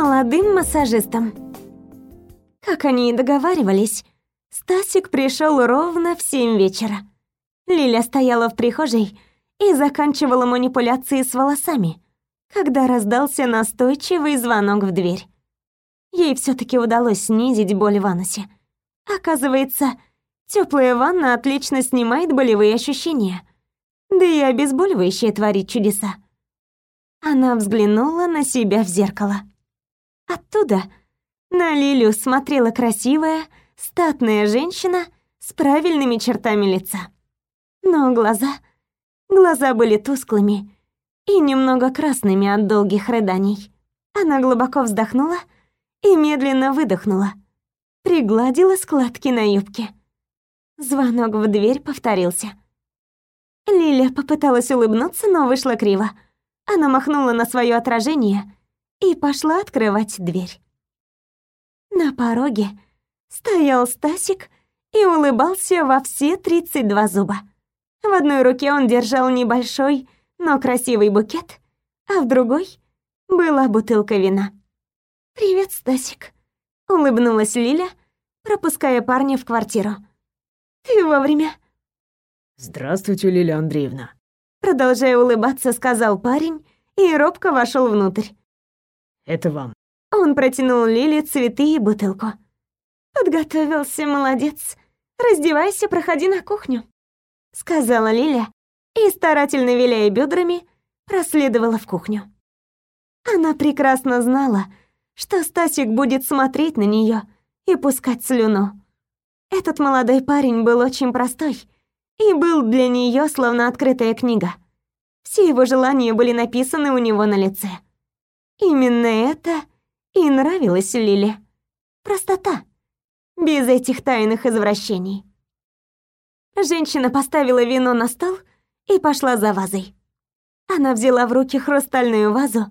молодым массажистом. Как они и договаривались, Стасик пришел ровно в семь вечера. Лиля стояла в прихожей и заканчивала манипуляции с волосами, когда раздался настойчивый звонок в дверь. Ей все таки удалось снизить боль в анусе. Оказывается, теплая ванна отлично снимает болевые ощущения. Да и обезболивающее творит чудеса. Она взглянула на себя в зеркало. Оттуда на Лилю смотрела красивая, статная женщина с правильными чертами лица. Но глаза... Глаза были тусклыми и немного красными от долгих рыданий. Она глубоко вздохнула и медленно выдохнула. Пригладила складки на юбке. Звонок в дверь повторился. Лиля попыталась улыбнуться, но вышла криво. Она махнула на свое отражение и пошла открывать дверь. На пороге стоял Стасик и улыбался во все 32 зуба. В одной руке он держал небольшой, но красивый букет, а в другой была бутылка вина. «Привет, Стасик», — улыбнулась Лиля, пропуская парня в квартиру. «Ты вовремя». «Здравствуйте, Лилия Андреевна», — продолжая улыбаться, сказал парень и робко вошел внутрь. «Это вам». Он протянул Лиле цветы и бутылку. «Подготовился, молодец. Раздевайся, проходи на кухню», — сказала Лиля и, старательно виляя бедрами, проследовала в кухню. Она прекрасно знала, что Стасик будет смотреть на нее и пускать слюну. Этот молодой парень был очень простой и был для нее словно открытая книга. Все его желания были написаны у него на лице. Именно это и нравилось Лиле. Простота, без этих тайных извращений. Женщина поставила вино на стол и пошла за вазой. Она взяла в руки хрустальную вазу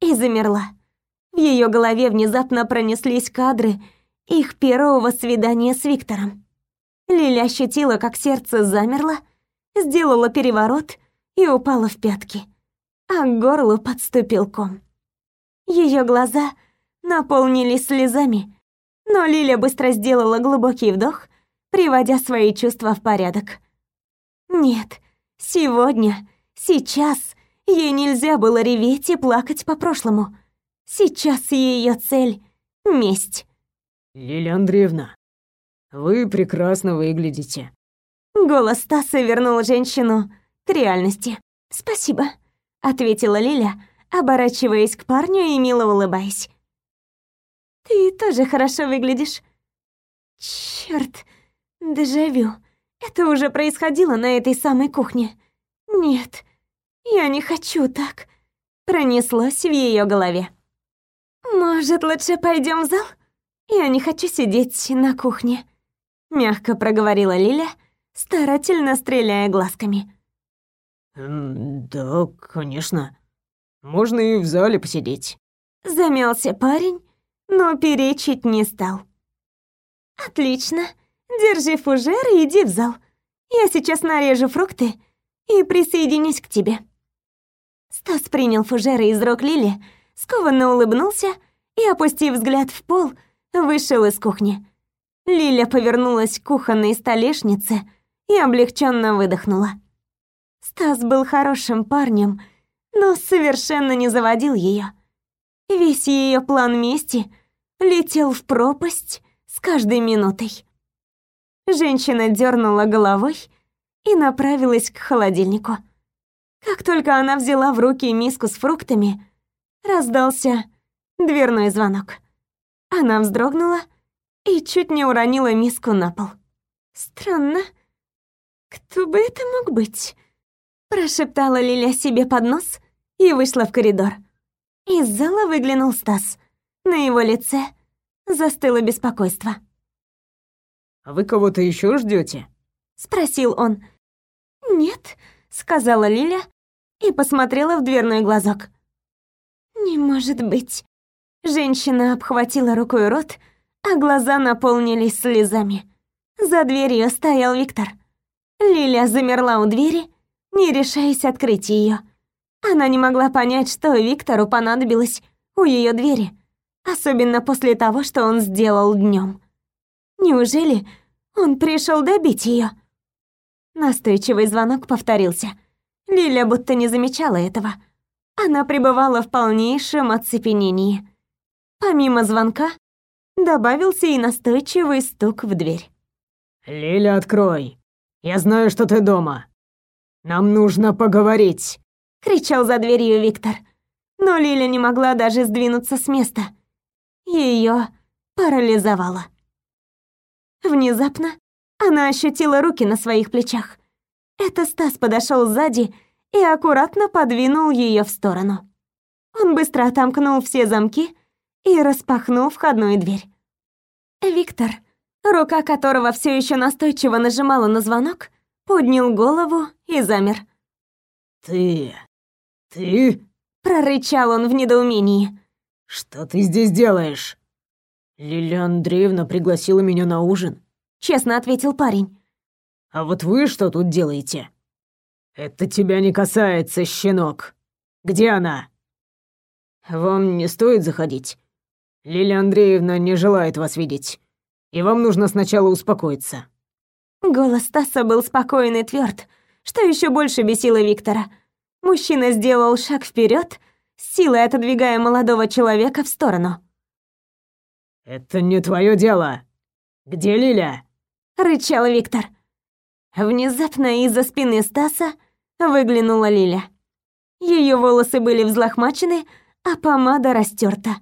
и замерла. В ее голове внезапно пронеслись кадры их первого свидания с Виктором. Лиля ощутила, как сердце замерло, сделала переворот и упала в пятки, а к горлу подступил ком. Ее глаза наполнились слезами, но Лиля быстро сделала глубокий вдох, приводя свои чувства в порядок. Нет, сегодня, сейчас ей нельзя было реветь и плакать по прошлому. Сейчас ее цель — месть. «Лилия Андреевна, вы прекрасно выглядите». Голос Стаса вернул женщину к реальности. «Спасибо», — ответила Лиля, оборачиваясь к парню и мило улыбаясь. «Ты тоже хорошо выглядишь». Черт, дежавю. Это уже происходило на этой самой кухне. Нет, я не хочу так. Пронеслось в ее голове. Может, лучше пойдем в зал? «Я не хочу сидеть на кухне», — мягко проговорила Лиля, старательно стреляя глазками. «Да, конечно. Можно и в зале посидеть». Замялся парень, но перечить не стал. «Отлично. Держи фужер и иди в зал. Я сейчас нарежу фрукты и присоединюсь к тебе». Стас принял фужеры из рук Лили, скованно улыбнулся и, опустив взгляд в пол, вышел из кухни. Лиля повернулась к кухонной столешнице и облегченно выдохнула. Стас был хорошим парнем, но совершенно не заводил ее. Весь ее план мести летел в пропасть с каждой минутой. Женщина дернула головой и направилась к холодильнику. Как только она взяла в руки миску с фруктами, раздался дверной звонок. Она вздрогнула и чуть не уронила миску на пол. «Странно. Кто бы это мог быть?» Прошептала Лиля себе под нос и вышла в коридор. Из зала выглянул Стас. На его лице застыло беспокойство. «А вы кого-то еще ждете? Спросил он. «Нет», — сказала Лиля и посмотрела в дверной глазок. «Не может быть». Женщина обхватила рукой рот, а глаза наполнились слезами. За дверью стоял Виктор. Лиля замерла у двери, не решаясь открыть ее. Она не могла понять, что Виктору понадобилось у ее двери. особенно после того, что он сделал днем. Неужели он пришел добить ее? Настойчивый звонок повторился. Лиля будто не замечала этого. Она пребывала в полнейшем оцепенении. Помимо звонка добавился и настойчивый стук в дверь. «Лиля, открой. Я знаю, что ты дома. Нам нужно поговорить!» — кричал за дверью Виктор. Но Лиля не могла даже сдвинуться с места. Ее парализовало. Внезапно она ощутила руки на своих плечах. Это Стас подошел сзади и аккуратно подвинул ее в сторону. Он быстро отомкнул все замки и распахнул входную дверь. Виктор, рука которого все еще настойчиво нажимала на звонок, поднял голову и замер. «Ты... ты...» — прорычал он в недоумении. «Что ты здесь делаешь?» «Лилия Андреевна пригласила меня на ужин», — честно ответил парень. «А вот вы что тут делаете?» «Это тебя не касается, щенок. Где она?» «Вам не стоит заходить. Лилия Андреевна не желает вас видеть, и вам нужно сначала успокоиться». Голос Стаса был спокоен и тверд, что еще больше бесило Виктора. Мужчина сделал шаг вперед, силой отодвигая молодого человека в сторону. «Это не твое дело. Где Лиля?» — рычал Виктор. Внезапно из-за спины Стаса выглянула Лиля. Ее волосы были взлохмачены, а помада растерта.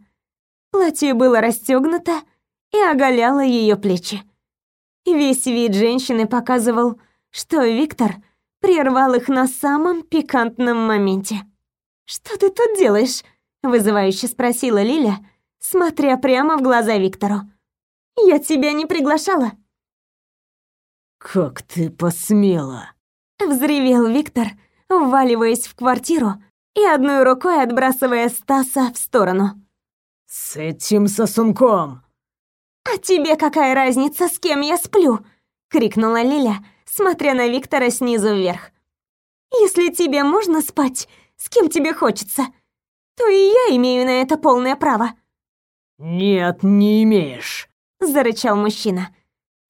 Платье было расстегнуто и оголяло ее плечи. Весь вид женщины показывал, что Виктор прервал их на самом пикантном моменте. «Что ты тут делаешь?» — вызывающе спросила Лиля, смотря прямо в глаза Виктору. «Я тебя не приглашала». «Как ты посмела?» — взревел Виктор, вваливаясь в квартиру и одной рукой отбрасывая Стаса в сторону. «С этим сосунком!» «А тебе какая разница, с кем я сплю?» — крикнула Лиля, смотря на Виктора снизу вверх. «Если тебе можно спать, с кем тебе хочется, то и я имею на это полное право». «Нет, не имеешь», — зарычал мужчина.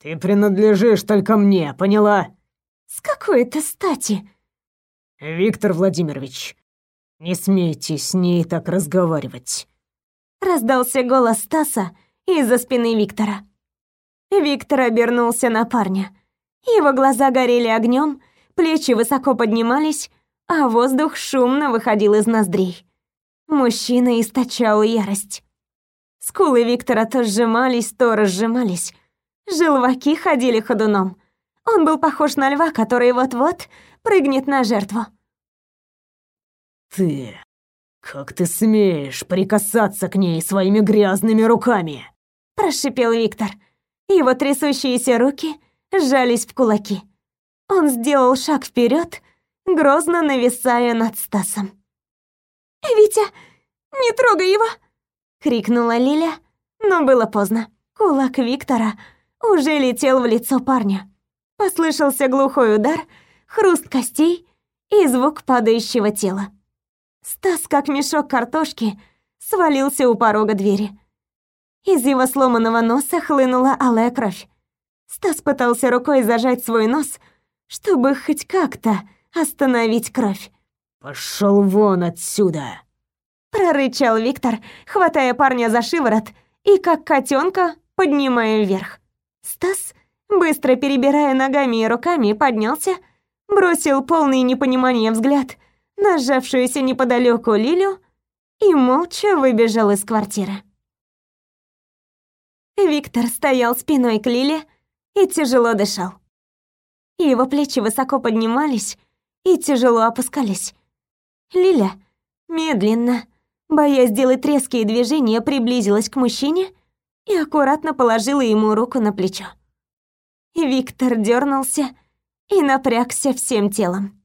«Ты принадлежишь только мне, поняла?» «С какой это стати?» «Виктор Владимирович, не смейте с ней так разговаривать». Раздался голос Стаса из-за спины Виктора. Виктор обернулся на парня. Его глаза горели огнем, плечи высоко поднимались, а воздух шумно выходил из ноздрей. Мужчина источал ярость. Скулы Виктора то сжимались, то разжимались. Желваки ходили ходуном. Он был похож на льва, который вот-вот прыгнет на жертву. «Ты... как ты смеешь прикасаться к ней своими грязными руками?» Прошипел Виктор. Его трясущиеся руки сжались в кулаки. Он сделал шаг вперед, грозно нависая над Стасом. «Витя, не трогай его!» — крикнула Лиля, но было поздно. Кулак Виктора уже летел в лицо парня. Послышался глухой удар, хруст костей и звук падающего тела. Стас, как мешок картошки, свалился у порога двери. Из его сломанного носа хлынула алая кровь. Стас пытался рукой зажать свой нос, чтобы хоть как-то остановить кровь. «Пошел вон отсюда!» Прорычал Виктор, хватая парня за шиворот и, как котенка, поднимая вверх. Стас, быстро перебирая ногами и руками, поднялся, бросил полный непонимания взгляд на сжавшуюся неподалеку Лилю и молча выбежал из квартиры. Виктор стоял спиной к Лиле и тяжело дышал. Его плечи высоко поднимались и тяжело опускались. Лиля медленно, боясь сделать резкие движения, приблизилась к мужчине и аккуратно положила ему руку на плечо. Виктор дернулся и напрягся всем телом.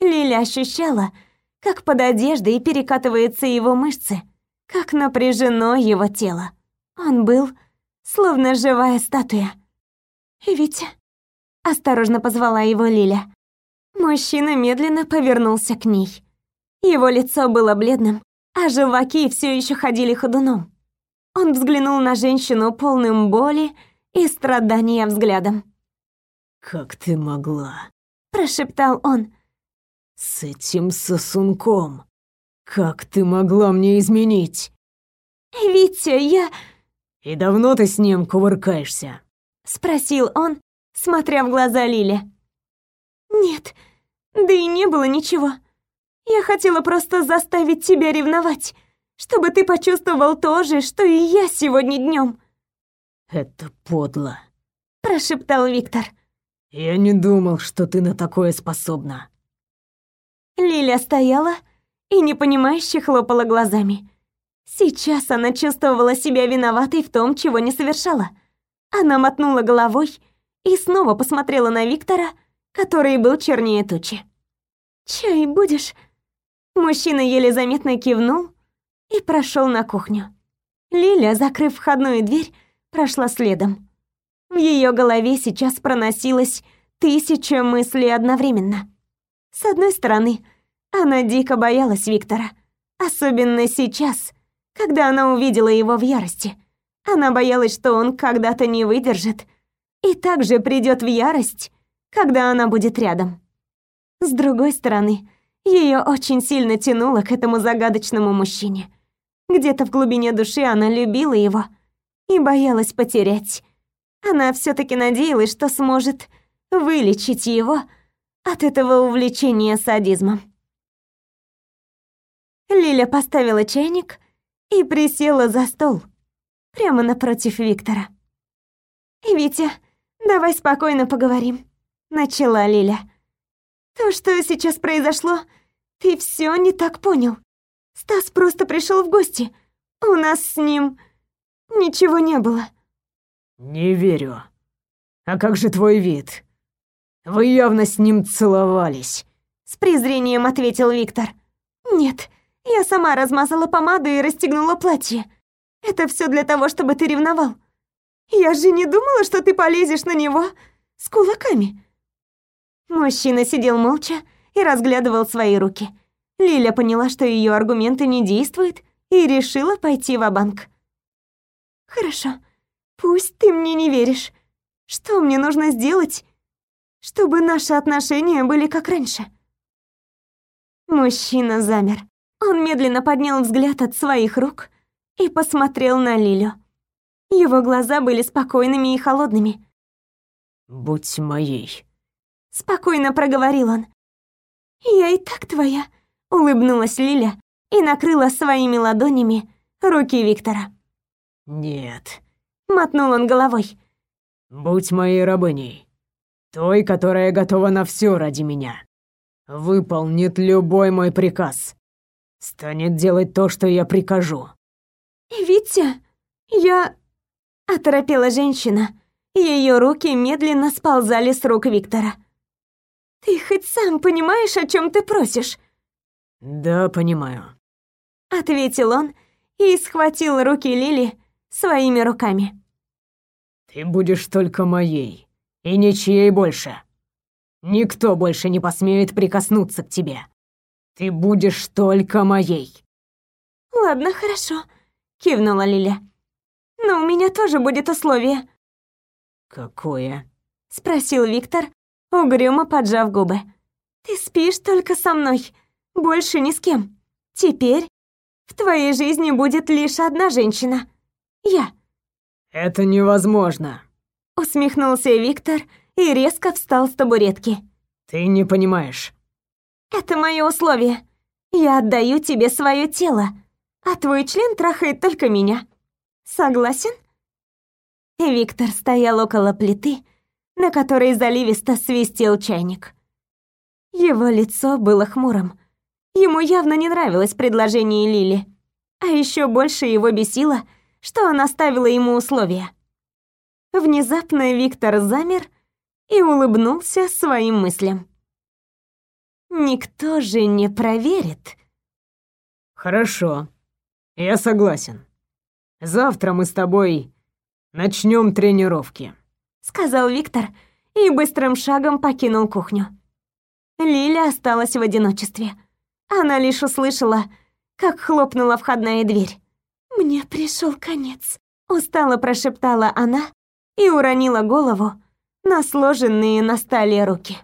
Лиля ощущала, как под одеждой перекатываются его мышцы, как напряжено его тело. Он был словно живая статуя. «Витя», — осторожно позвала его Лиля. Мужчина медленно повернулся к ней. Его лицо было бледным, а желваки все еще ходили ходуном. Он взглянул на женщину полным боли и страдания взглядом. «Как ты могла?» — прошептал он. «С этим сосунком. Как ты могла мне изменить?» «Витя, я...» «И давно ты с ним кувыркаешься?» — спросил он, смотря в глаза Лили. «Нет, да и не было ничего. Я хотела просто заставить тебя ревновать, чтобы ты почувствовал то же, что и я сегодня днем. «Это подло», — прошептал Виктор. «Я не думал, что ты на такое способна». Лиля стояла и непонимающе хлопала глазами. Сейчас она чувствовала себя виноватой в том, чего не совершала. Она мотнула головой и снова посмотрела на Виктора, который был чернее тучи. «Чай будешь?» Мужчина еле заметно кивнул и прошел на кухню. Лиля, закрыв входную дверь, прошла следом. В ее голове сейчас проносилось тысяча мыслей одновременно. С одной стороны, она дико боялась Виктора, особенно сейчас, когда она увидела его в ярости. Она боялась, что он когда-то не выдержит и также придет в ярость, когда она будет рядом. С другой стороны, ее очень сильно тянуло к этому загадочному мужчине. Где-то в глубине души она любила его и боялась потерять. Она все таки надеялась, что сможет вылечить его от этого увлечения садизмом. Лиля поставила чайник и присела за стол, прямо напротив Виктора. «Витя, давай спокойно поговорим», — начала Лиля. То, что сейчас произошло, ты все не так понял. Стас просто пришел в гости. У нас с ним ничего не было. Не верю. А как же твой вид? Вы явно с ним целовались. С презрением ответил Виктор. Нет, я сама размазала помаду и расстегнула платье. Это все для того, чтобы ты ревновал. Я же не думала, что ты полезешь на него с кулаками. Мужчина сидел молча и разглядывал свои руки. Лиля поняла, что ее аргументы не действуют, и решила пойти в банк «Хорошо, пусть ты мне не веришь. Что мне нужно сделать, чтобы наши отношения были как раньше?» Мужчина замер. Он медленно поднял взгляд от своих рук и посмотрел на Лилю. Его глаза были спокойными и холодными. «Будь моей», спокойно проговорил он. Я и так твоя, улыбнулась Лиля и накрыла своими ладонями руки Виктора. Нет, мотнул он головой. Будь моей рабыней, той, которая готова на все ради меня. Выполнит любой мой приказ. Станет делать то, что я прикажу. Витя, я оторопела женщина. Ее руки медленно сползали с рук Виктора. Ты хоть сам понимаешь, о чем ты просишь? Да, понимаю. Ответил он и схватил руки Лили своими руками. Ты будешь только моей и ничьей больше. Никто больше не посмеет прикоснуться к тебе. Ты будешь только моей. Ладно, хорошо, кивнула Лиля. Но у меня тоже будет условие. Какое? спросил Виктор, угрюмо поджав губы. «Ты спишь только со мной, больше ни с кем. Теперь в твоей жизни будет лишь одна женщина. Я». «Это невозможно», — усмехнулся Виктор и резко встал с табуретки. «Ты не понимаешь». «Это мое условие. Я отдаю тебе свое тело, а твой член трахает только меня. Согласен?» Виктор стоял около плиты, на которой заливисто свистел чайник. Его лицо было хмурым. Ему явно не нравилось предложение Лили. А еще больше его бесило, что она ставила ему условия. Внезапно Виктор замер и улыбнулся своим мыслям. Никто же не проверит. Хорошо. Я согласен. Завтра мы с тобой начнем тренировки сказал Виктор и быстрым шагом покинул кухню. Лиля осталась в одиночестве. Она лишь услышала, как хлопнула входная дверь. Мне пришел конец, устало прошептала она и уронила голову на сложенные на столе руки.